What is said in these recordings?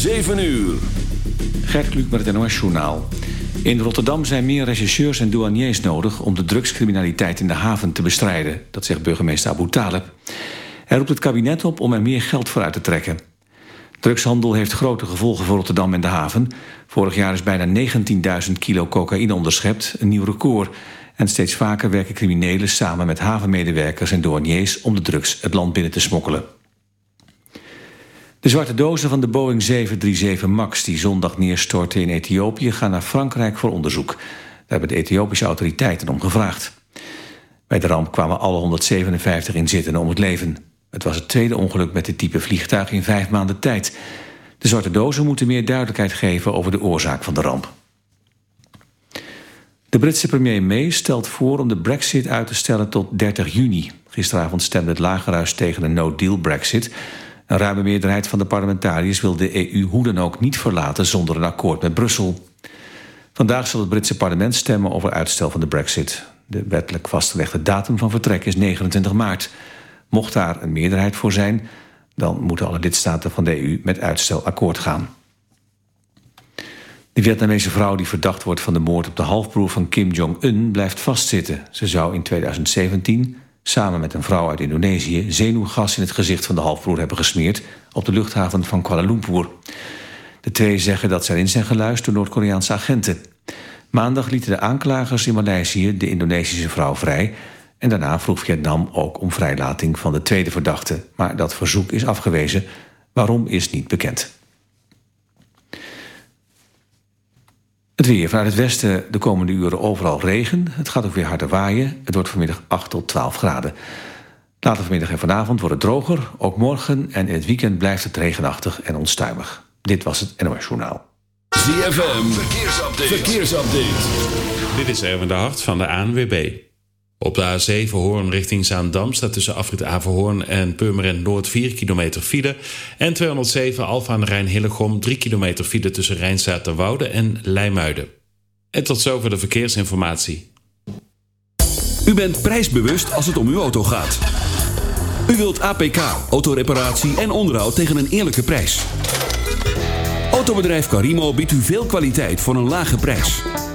7 uur. Gert Kluk met het NOS Journaal. In Rotterdam zijn meer rechercheurs en douaniers nodig... om de drugscriminaliteit in de haven te bestrijden. Dat zegt burgemeester Abu Talib. Hij roept het kabinet op om er meer geld voor uit te trekken. Drugshandel heeft grote gevolgen voor Rotterdam en de haven. Vorig jaar is bijna 19.000 kilo cocaïne onderschept, een nieuw record. En steeds vaker werken criminelen samen met havenmedewerkers en douaniers... om de drugs het land binnen te smokkelen. De zwarte dozen van de Boeing 737 MAX die zondag neerstortten in Ethiopië gaan naar Frankrijk voor onderzoek. Daar hebben de Ethiopische autoriteiten om gevraagd. Bij de ramp kwamen alle 157 inzittenden om het leven. Het was het tweede ongeluk met dit type vliegtuig in vijf maanden tijd. De zwarte dozen moeten meer duidelijkheid geven over de oorzaak van de ramp. De Britse premier May stelt voor om de brexit uit te stellen tot 30 juni. Gisteravond stemde het Lagerhuis tegen een no-deal brexit... Een ruime meerderheid van de parlementariërs wil de EU hoe dan ook niet verlaten zonder een akkoord met Brussel. Vandaag zal het Britse parlement stemmen over uitstel van de brexit. De wettelijk vastgelegde datum van vertrek is 29 maart. Mocht daar een meerderheid voor zijn, dan moeten alle lidstaten van de EU met uitstel akkoord gaan. De Vietnamese vrouw die verdacht wordt van de moord op de halfbroer van Kim Jong-un blijft vastzitten. Ze zou in 2017 samen met een vrouw uit Indonesië... zenuwgas in het gezicht van de halfbroer hebben gesmeerd... op de luchthaven van Kuala Lumpur. De twee zeggen dat ze erin zijn geluisterd door Noord-Koreaanse agenten. Maandag lieten de aanklagers in Maleisië de Indonesische vrouw vrij... en daarna vroeg Vietnam ook om vrijlating van de tweede verdachte. Maar dat verzoek is afgewezen. Waarom is niet bekend. Het weer vanuit het westen de komende uren overal regen. Het gaat ook weer harder waaien. Het wordt vanmiddag 8 tot 12 graden. Later vanmiddag en vanavond wordt het droger. Ook morgen en in het weekend blijft het regenachtig en onstuimig. Dit was het NOS Journaal. ZFM, verkeersupdate. verkeersupdate. Dit is Erwin de Hart van de ANWB. Op de A7 Hoorn richting Zaandam staat tussen afrit Averhoorn en Purmerend Noord 4 kilometer file. En 207 Alfa aan de Rijn Hillegom 3 kilometer file tussen Rijnstaat de Woude en Leimuiden. En tot zover de verkeersinformatie. U bent prijsbewust als het om uw auto gaat. U wilt APK, autoreparatie en onderhoud tegen een eerlijke prijs. Autobedrijf Carimo biedt u veel kwaliteit voor een lage prijs.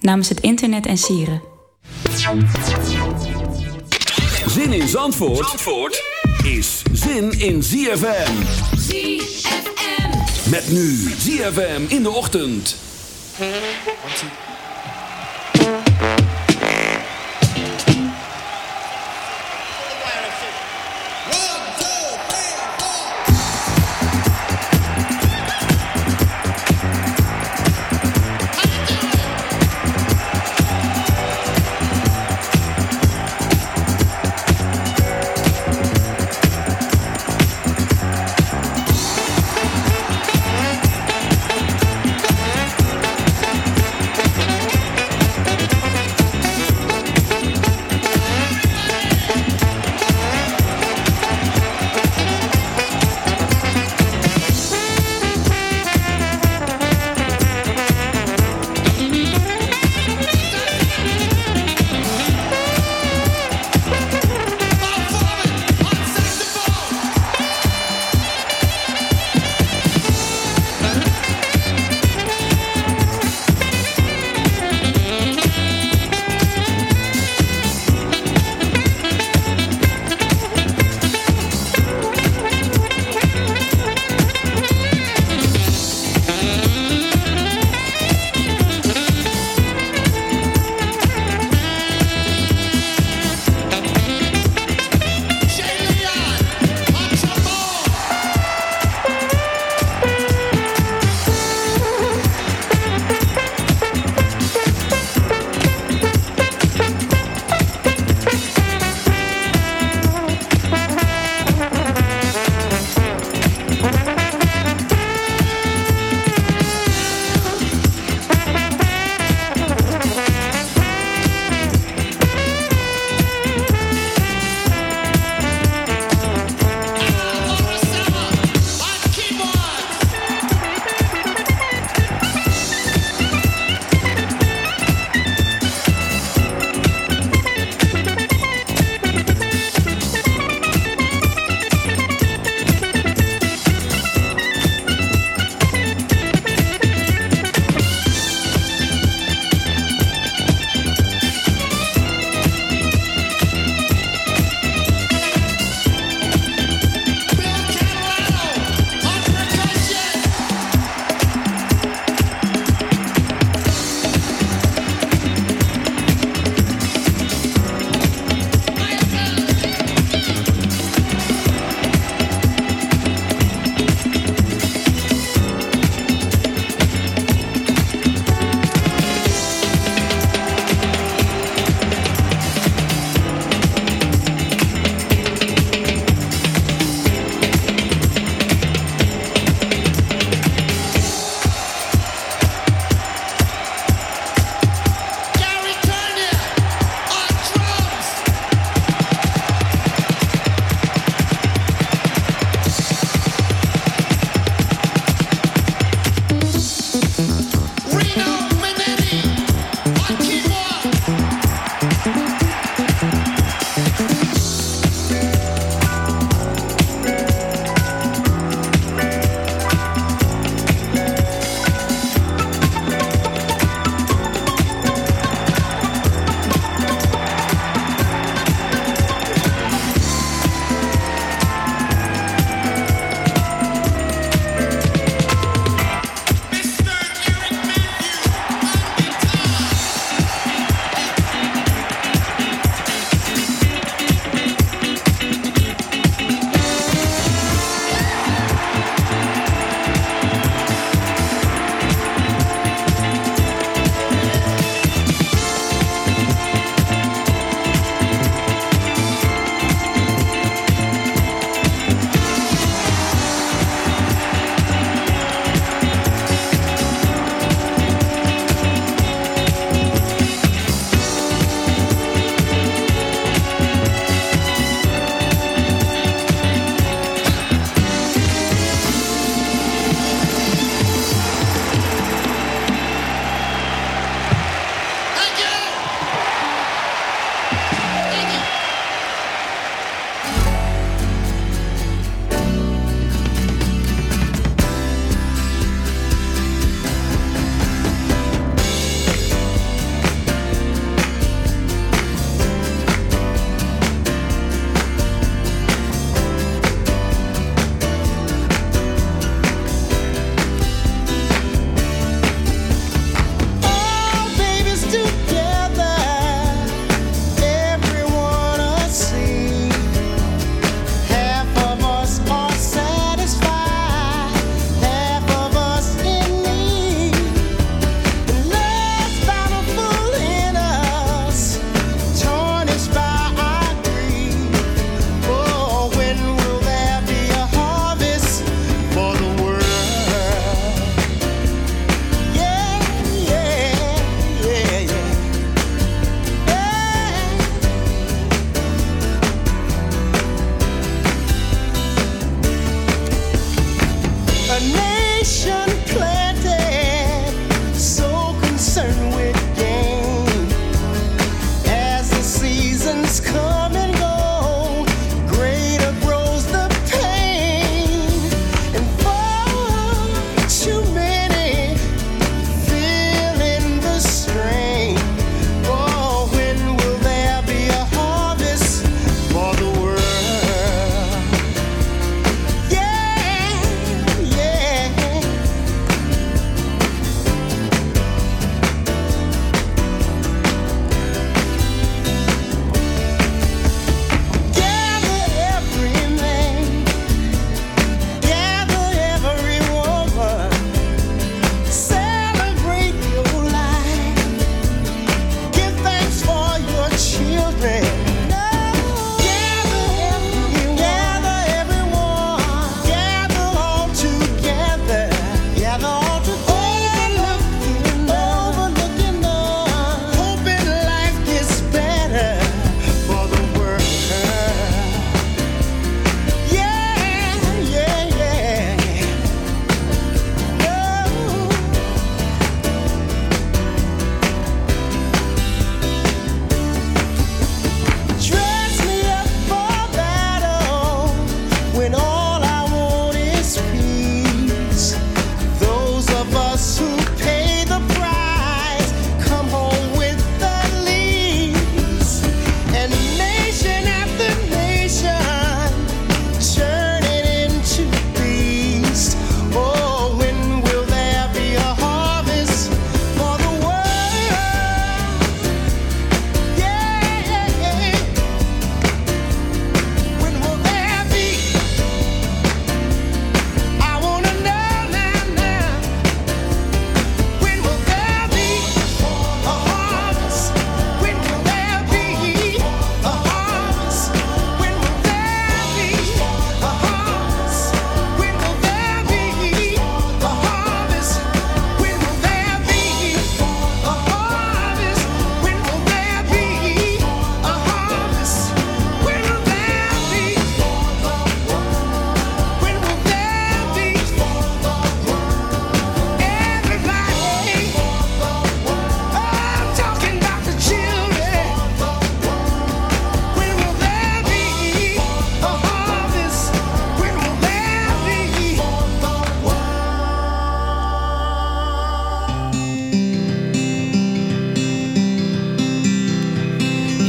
Namens het internet en sieren. Zin in Zandvoort, Zandvoort is zin in ZFM. ZFM. Met nu ZFM in de ochtend.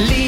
Leave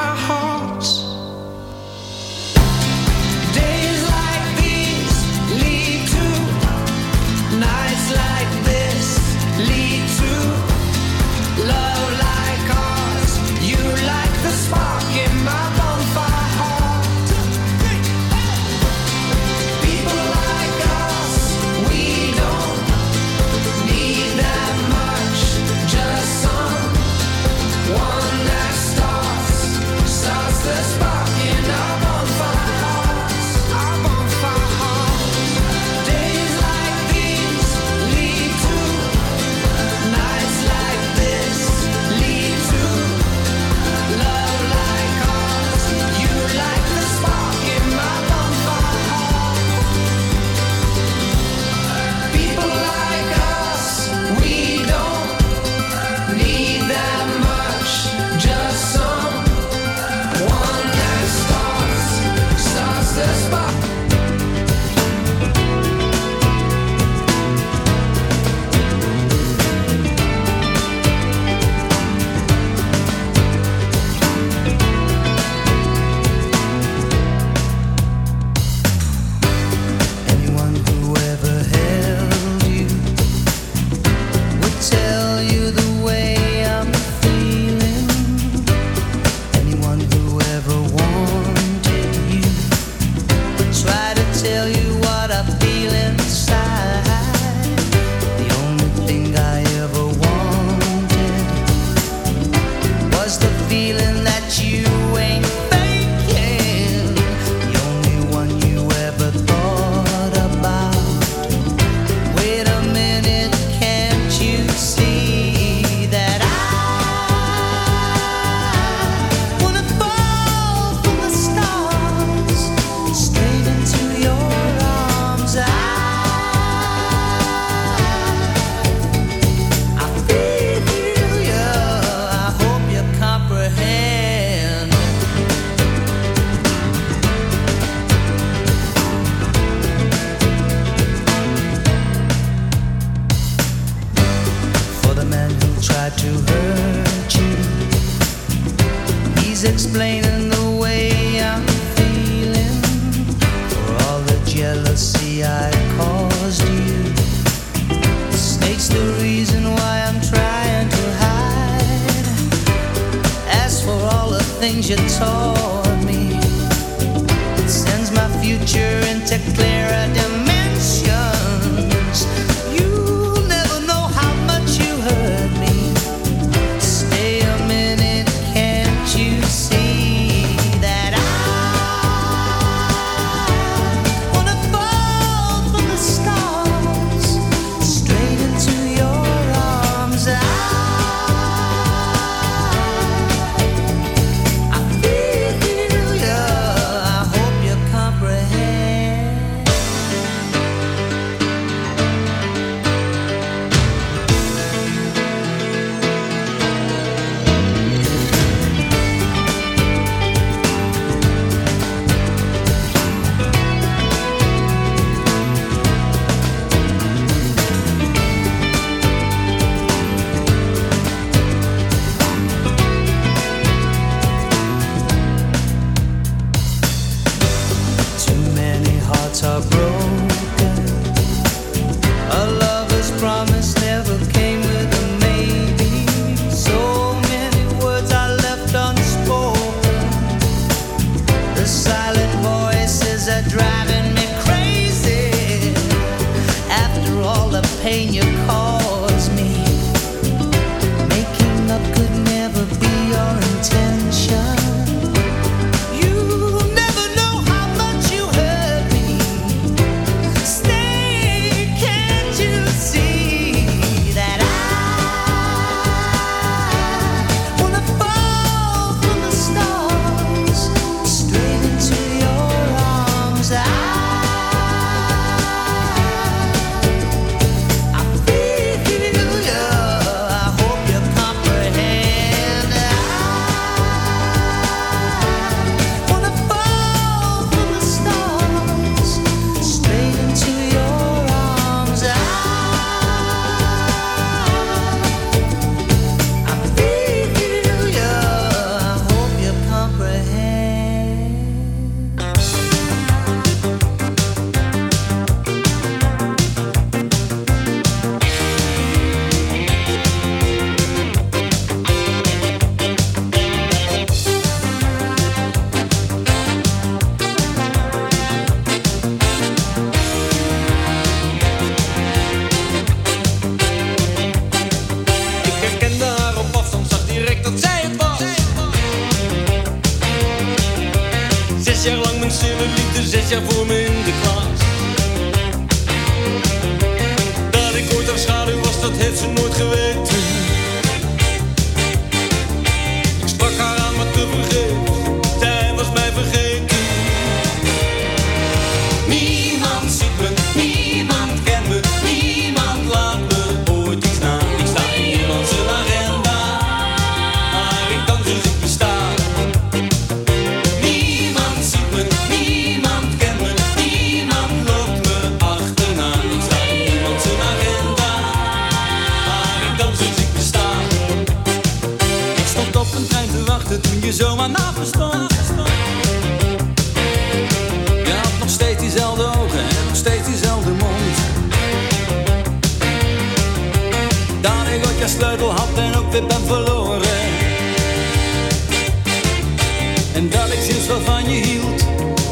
picture into clearer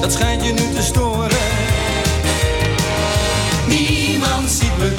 dat schijnt je nu te storen. Niemand ziet me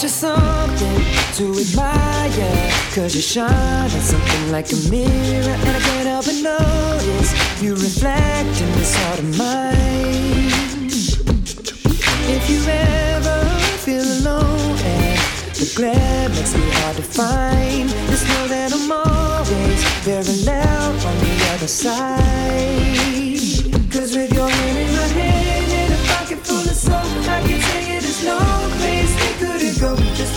But you something to admire. Cause you shine on something like a mirror. And I can't help but notice you reflect in this heart of mine. If you ever feel alone and the glare makes me hard to find, just know that I'm always very loud on the other side. Cause with your hand in my hand and a pocket full of soap, I can tell you there's no place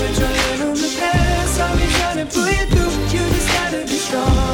adrenaline on the past. I'll be trying to pull you through. You just gotta be strong.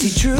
see true.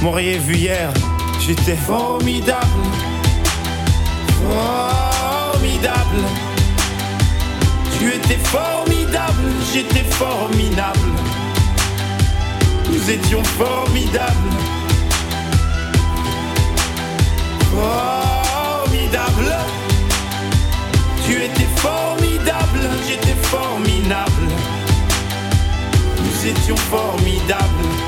M'auriez vu hier, j'étais formidable. Formidable. Tu étais formidable, j'étais formidable. Nous étions formidables. Formidable. Tu étais formidable, j'étais formidable. Nous étions formidables.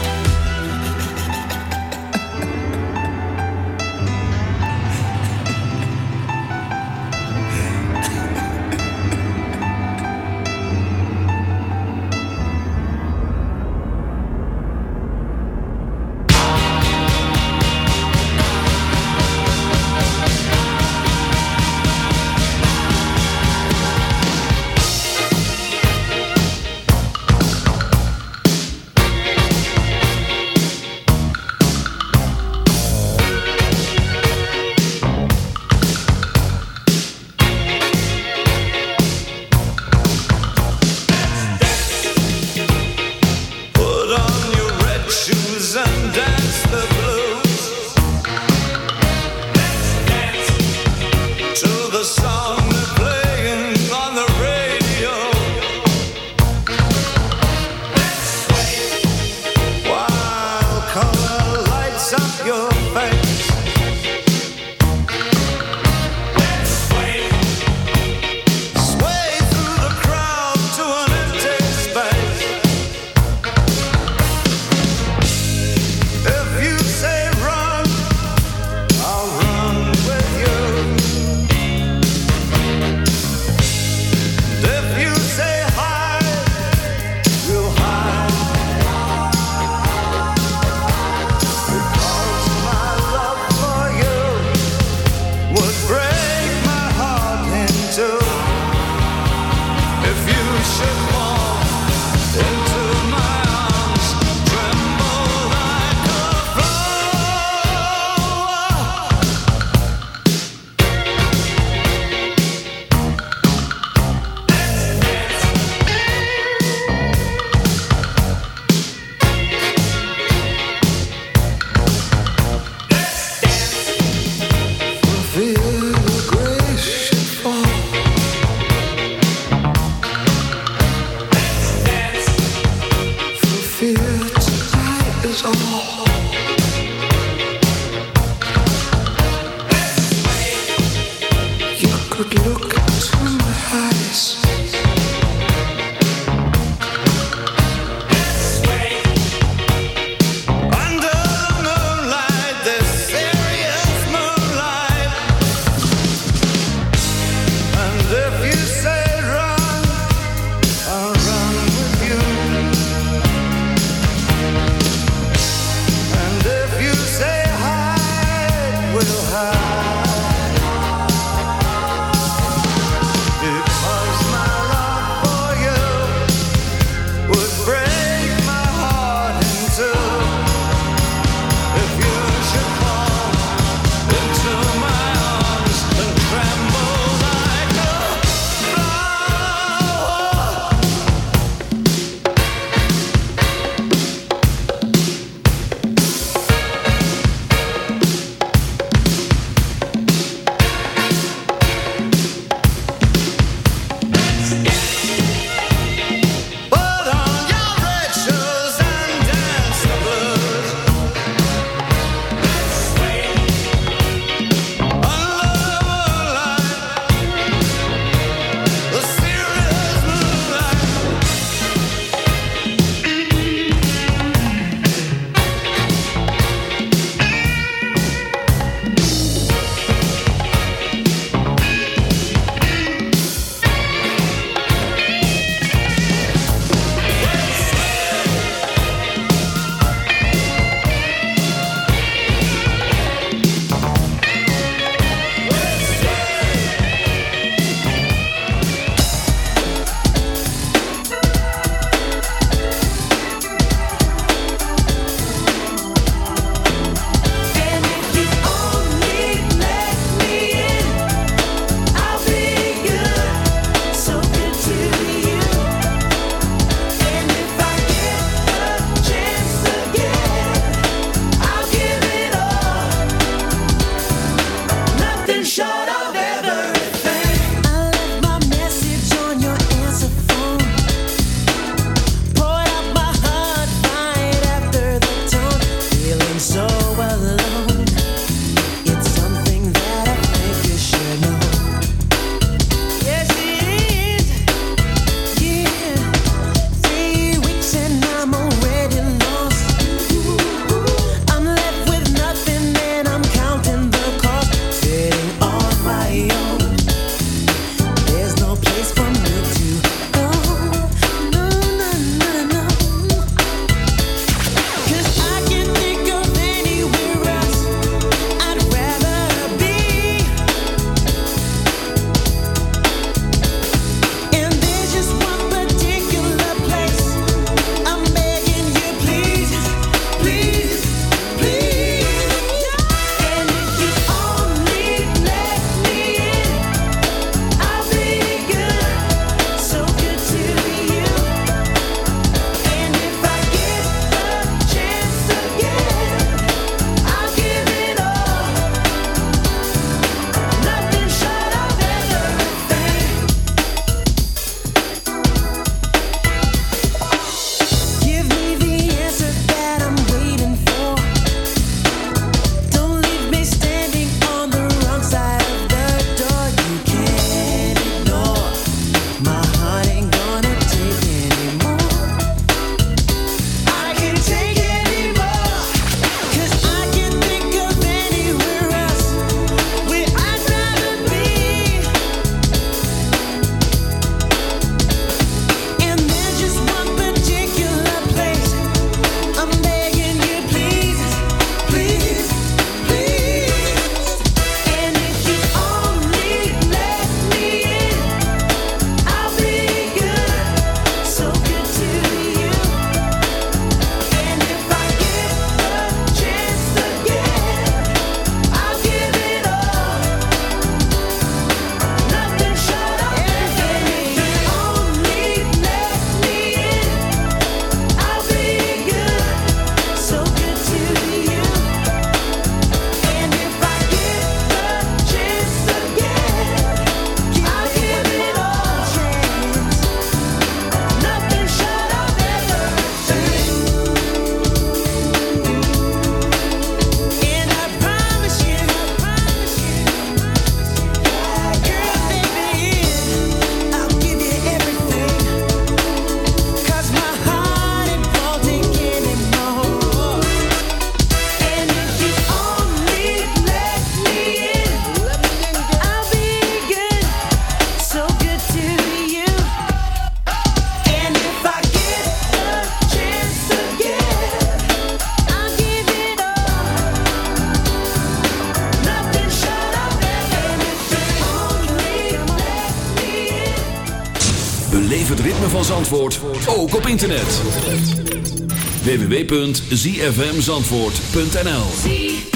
www.zfmzandvoort.nl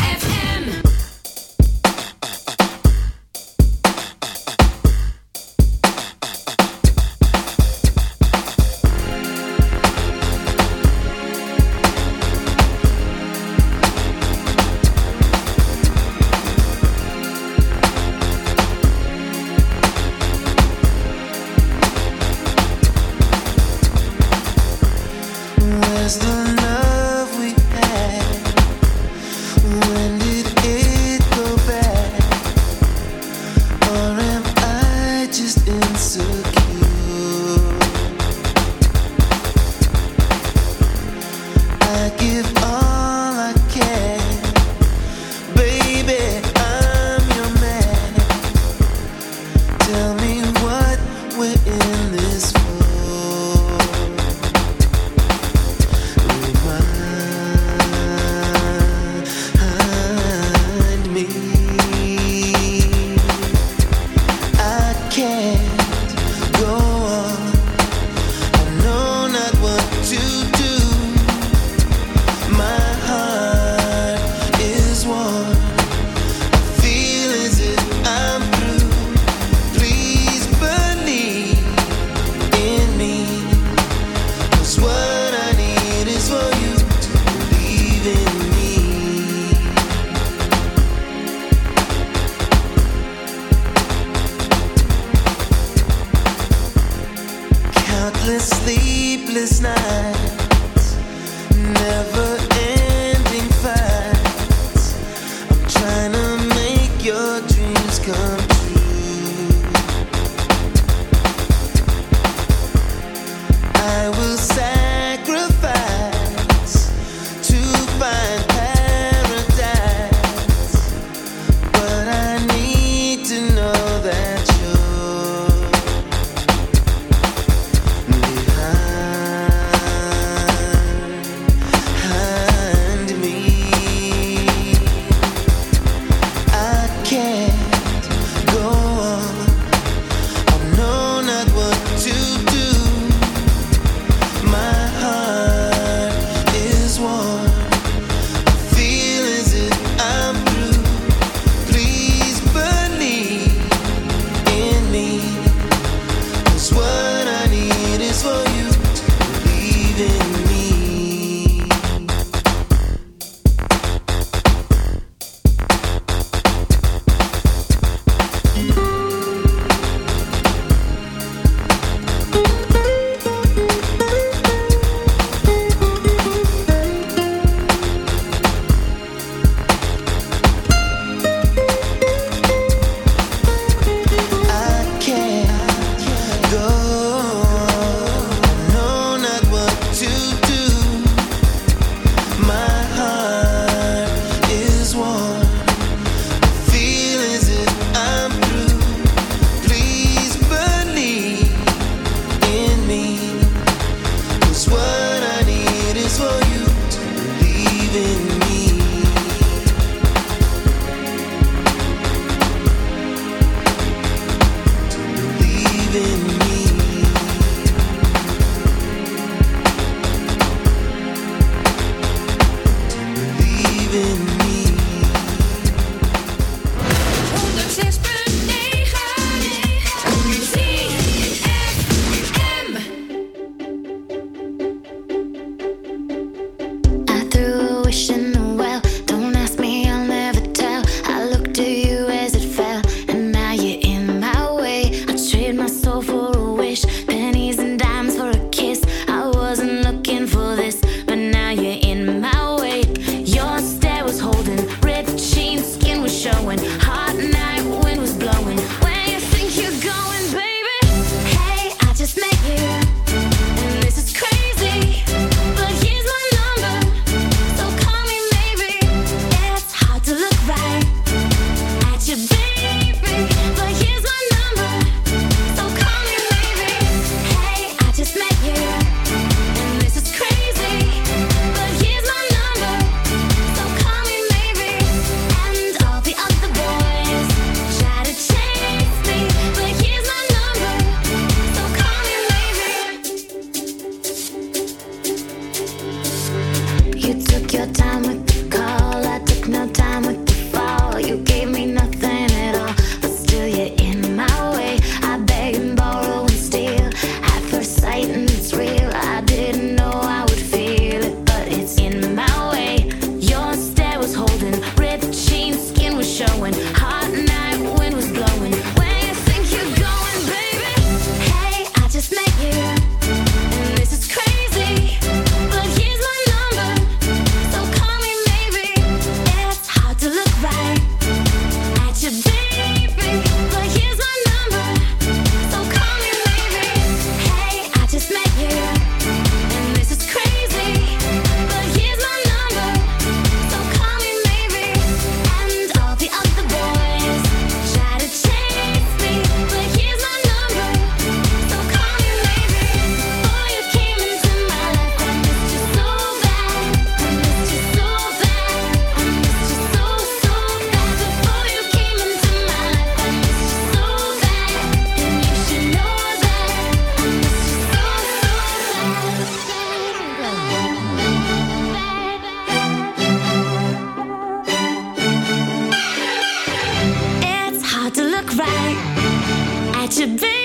insecure? to be